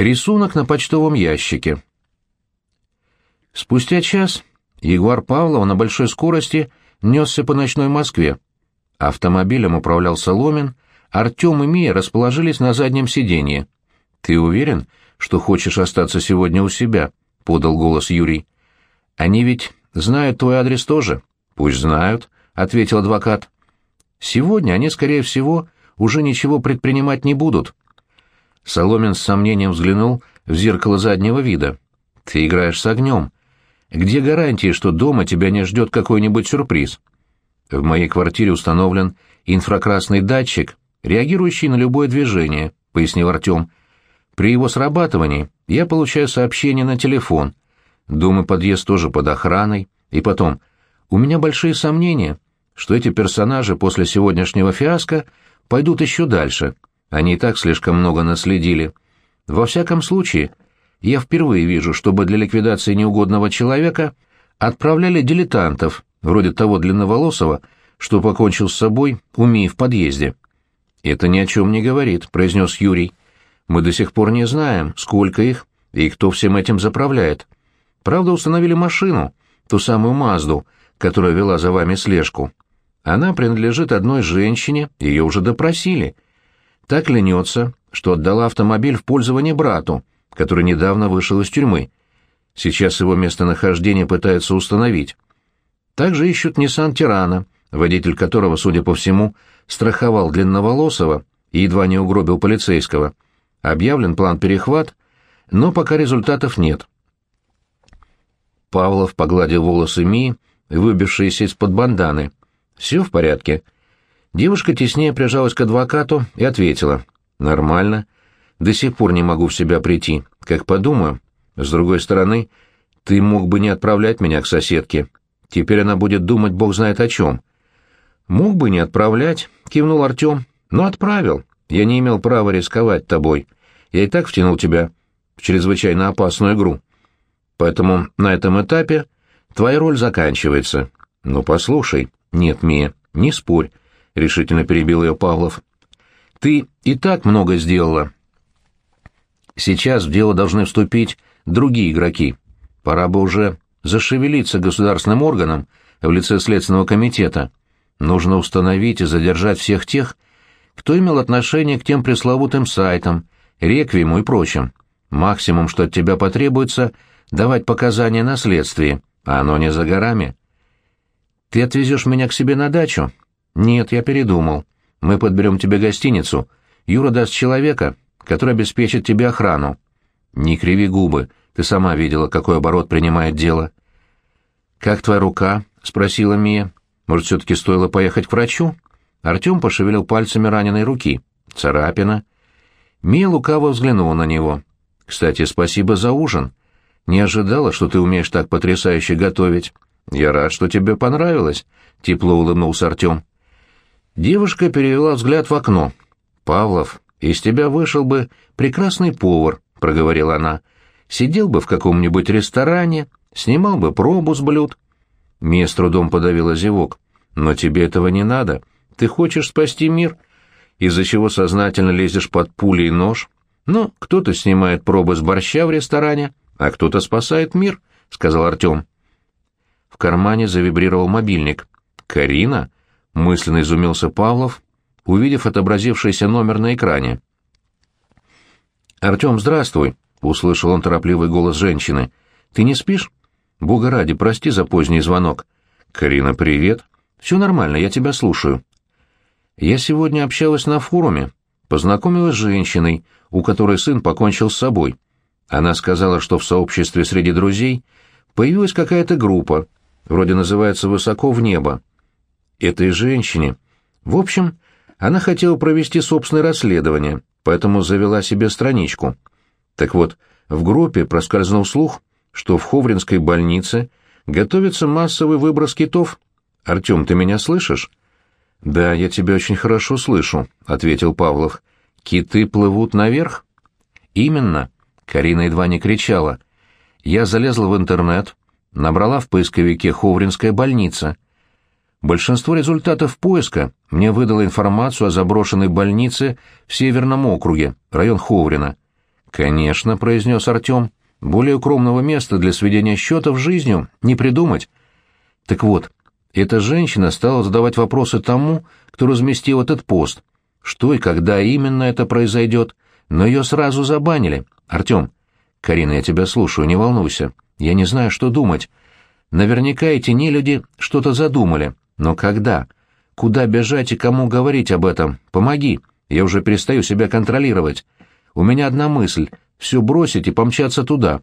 Рисунок на почтовом ящике. Спустя час Егор Павлов на большой скорости несся по ночной Москве. Автомобилем управлял Соломин, Артем и Мия расположились на заднем сиденье. «Ты уверен, что хочешь остаться сегодня у себя?» — подал голос Юрий. «Они ведь знают твой адрес тоже?» «Пусть знают», — ответил адвокат. «Сегодня они, скорее всего, уже ничего предпринимать не будут». Соломин с сомнением взглянул в зеркало заднего вида. «Ты играешь с огнем. Где гарантии, что дома тебя не ждет какой-нибудь сюрприз?» «В моей квартире установлен инфракрасный датчик, реагирующий на любое движение», — пояснил Артем. «При его срабатывании я получаю сообщение на телефон. Дом и подъезд тоже под охраной. И потом, у меня большие сомнения, что эти персонажи после сегодняшнего фиаско пойдут еще дальше. Они и так слишком много наследили. Во всяком случае, я впервые вижу, чтобы для ликвидации неугодного человека отправляли дилетантов, вроде того длинноволосого, что покончил с собой, умея в подъезде. «Это ни о чем не говорит», — произнес Юрий. «Мы до сих пор не знаем, сколько их и кто всем этим заправляет. Правда, установили машину, ту самую Мазду, которая вела за вами слежку. Она принадлежит одной женщине, ее уже допросили. Так ленется, что отдала автомобиль в пользование брату, который недавно вышел из тюрьмы. Сейчас его местонахождение пытаются установить. Также ищут Ниссан Тирана, водитель которого, судя по всему, страховал длинноволосого и едва не угробил полицейского. Объявлен план перехват, но пока результатов нет. Павлов погладил волосы Мии, выбившиеся из-под банданы. «Все в порядке?» Девушка теснее прижалась к адвокату и ответила. «Нормально. До сих пор не могу в себя прийти. Как подумаю. С другой стороны, ты мог бы не отправлять меня к соседке. Теперь она будет думать бог знает о чем». «Мог бы не отправлять», — кивнул Артем. «Но отправил. Я не имел права рисковать тобой. Я и так втянул тебя в чрезвычайно опасную игру. Поэтому на этом этапе твоя роль заканчивается. Ну, послушай. Нет, Мия, не спорь. — решительно перебил ее Павлов. «Ты и так много сделала. Сейчас в дело должны вступить другие игроки. Пора бы уже зашевелиться государственным органам в лице Следственного комитета. Нужно установить и задержать всех тех, кто имел отношение к тем пресловутым сайтам, реквиему и прочим. Максимум, что от тебя потребуется, давать показания на следствии, а оно не за горами. Ты отвезешь меня к себе на дачу, «Нет, я передумал. Мы подберем тебе гостиницу. Юра даст человека, который обеспечит тебе охрану». «Не криви губы. Ты сама видела, какой оборот принимает дело». «Как твоя рука?» — спросила Мия. «Может, все-таки стоило поехать к врачу?» Артем пошевелил пальцами раненой руки. «Царапина». Мия лукаво взглянула на него. «Кстати, спасибо за ужин. Не ожидала, что ты умеешь так потрясающе готовить. Я рад, что тебе понравилось», — тепло улыбнулся Артем. Девушка перевела взгляд в окно. «Павлов, из тебя вышел бы прекрасный повар», — проговорила она. «Сидел бы в каком-нибудь ресторане, снимал бы пробу с блюд». Мия с трудом подавила зевок. «Но тебе этого не надо. Ты хочешь спасти мир, из-за чего сознательно лезешь под пули и нож. Ну, кто-то снимает пробы с борща в ресторане, а кто-то спасает мир», — сказал Артем. В кармане завибрировал мобильник. «Карина?» — мысленно изумился Павлов, увидев отобразившийся номер на экране. «Артем, здравствуй!» — услышал он торопливый голос женщины. «Ты не спишь? Бога ради, прости за поздний звонок». «Карина, привет!» «Все нормально, я тебя слушаю». «Я сегодня общалась на форуме, познакомилась с женщиной, у которой сын покончил с собой. Она сказала, что в сообществе среди друзей появилась какая-то группа, вроде называется «Высоко в небо» этой женщине. В общем, она хотела провести собственное расследование, поэтому завела себе страничку. Так вот, в группе проскользнул слух, что в Ховринской больнице готовится массовый выброс китов. «Артем, ты меня слышишь?» «Да, я тебя очень хорошо слышу», — ответил Павлов. «Киты плывут наверх?» «Именно», — Карина едва не кричала. «Я залезла в интернет, набрала в поисковике «Ховринская больница», Большинство результатов поиска мне выдало информацию о заброшенной больнице в Северном округе, район Ховрина. «Конечно», — произнес Артем. «Более укромного места для сведения счетов с жизнью не придумать». «Так вот, эта женщина стала задавать вопросы тому, кто разместил этот пост. Что и когда именно это произойдет, но ее сразу забанили. Артем, Карина, я тебя слушаю, не волнуйся. Я не знаю, что думать. Наверняка эти нелюди что-то задумали. Но когда? Куда бежать и кому говорить об этом? Помоги. Я уже перестаю себя контролировать. У меня одна мысль — все бросить и помчаться туда.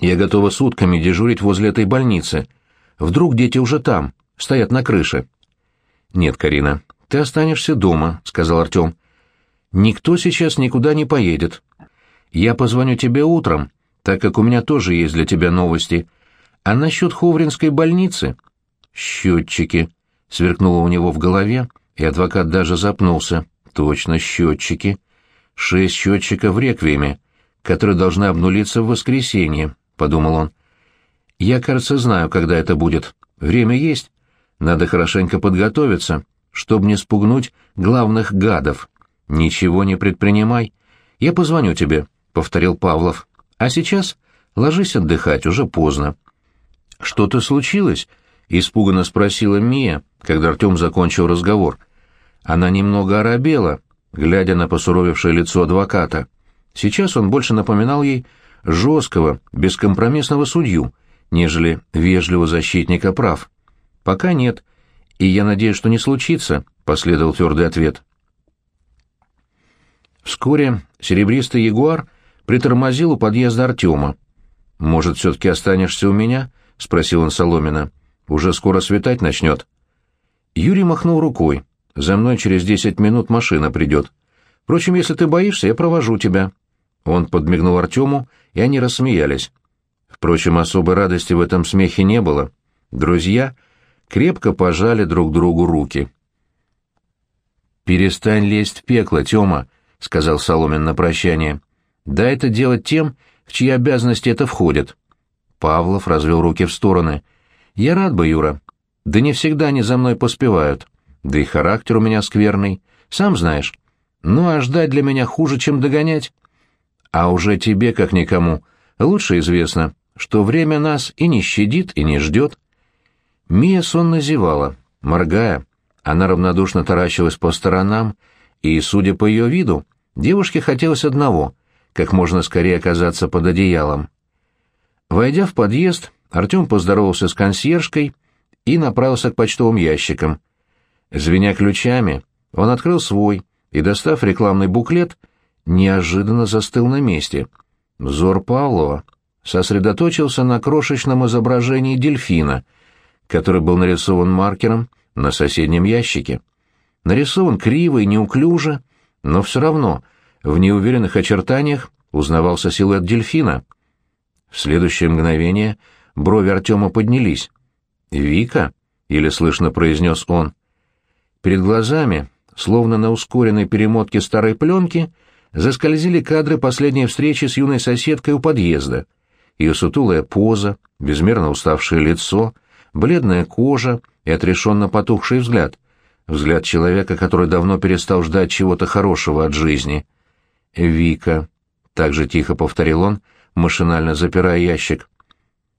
Я готова сутками дежурить возле этой больницы. Вдруг дети уже там, стоят на крыше. «Нет, Карина, ты останешься дома», — сказал Артем. «Никто сейчас никуда не поедет. Я позвоню тебе утром, так как у меня тоже есть для тебя новости. А насчет Ховринской больницы...» «Счетчики», — сверкнуло у него в голове, и адвокат даже запнулся. «Точно, счетчики. Шесть счетчиков в реквиеме, которые должны обнулиться в воскресенье», — подумал он. «Я, кажется, знаю, когда это будет. Время есть. Надо хорошенько подготовиться, чтобы не спугнуть главных гадов. Ничего не предпринимай. Я позвоню тебе», — повторил Павлов. «А сейчас ложись отдыхать, уже поздно». «Что-то случилось?» — испуганно спросила Мия, когда Артем закончил разговор. Она немного оробела, глядя на посуровевшее лицо адвоката. Сейчас он больше напоминал ей жесткого, бескомпромиссного судью, нежели вежливого защитника прав. «Пока нет, и я надеюсь, что не случится», — последовал твердый ответ. Вскоре серебристый ягуар притормозил у подъезда Артема. «Может, все-таки останешься у меня?» — спросил он Соломина. «Уже скоро светать начнет». Юрий махнул рукой. «За мной через десять минут машина придет. Впрочем, если ты боишься, я провожу тебя». Он подмигнул Артему, и они рассмеялись. Впрочем, особой радости в этом смехе не было. Друзья крепко пожали друг другу руки. «Перестань лезть в пекло, Тёма», — сказал Соломин на прощание. «Дай это делать тем, в чьи обязанности это входит». Павлов развел руки в стороны. «Я рад бы, Юра. Да не всегда они за мной поспевают. Да и характер у меня скверный. Сам знаешь. Ну, а ждать для меня хуже, чем догонять. А уже тебе, как никому, лучше известно, что время нас и не щадит, и не ждет». Мия сонно зевала, моргая. Она равнодушно таращилась по сторонам, и, судя по ее виду, девушке хотелось одного — как можно скорее оказаться под одеялом. Войдя в подъезд, Артем поздоровался с консьержкой и направился к почтовым ящикам. Звеня ключами, он открыл свой и, достав рекламный буклет, неожиданно застыл на месте. Взор Павлова сосредоточился на крошечном изображении дельфина, который был нарисован маркером на соседнем ящике. Нарисован криво и неуклюже, но все равно в неуверенных очертаниях узнавался силуэт дельфина. В следующее мгновение брови Артема поднялись. «Вика?» — еле слышно произнес он. Перед глазами, словно на ускоренной перемотке старой пленки, заскользили кадры последней встречи с юной соседкой у подъезда. Ее сутулая поза, безмерно уставшее лицо, бледная кожа и отрешенно потухший взгляд. Взгляд человека, который давно перестал ждать чего-то хорошего от жизни. «Вика», — так же тихо повторил он, машинально запирая ящик.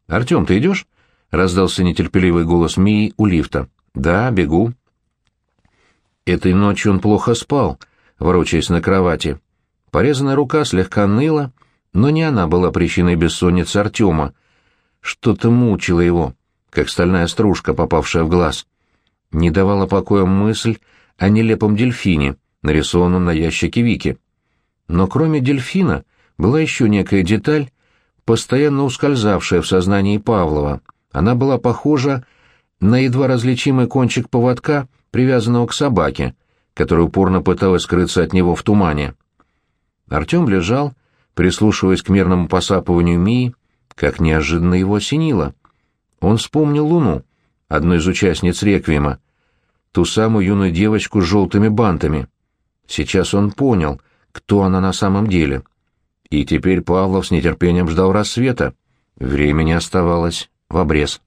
«Артем, ты идешь?» — раздался нетерпеливый голос Мии у лифта. «Да, бегу». Этой ночью он плохо спал, ворочаясь на кровати. Порезанная рука слегка ныла, но не она была причиной бессонницы Артема. Что-то мучило его, как стальная стружка, попавшая в глаз. Не давала покоя мысль о нелепом дельфине, нарисованном на ящике Вики. Но кроме дельфина была еще некая деталь, постоянно ускользавшая в сознании Павлова. Она была похожа на едва различимый кончик поводка, привязанного к собаке, которая упорно пыталась скрыться от него в тумане. Артем лежал, прислушиваясь к мерному посапыванию Мии, как неожиданно его осенило. Он вспомнил Луну, одну из участниц реквиема, ту самую юную девочку с желтыми бантами. Сейчас он понял, кто она на самом деле — и теперь Павлов с нетерпением ждал рассвета. Времени оставалось в обрез.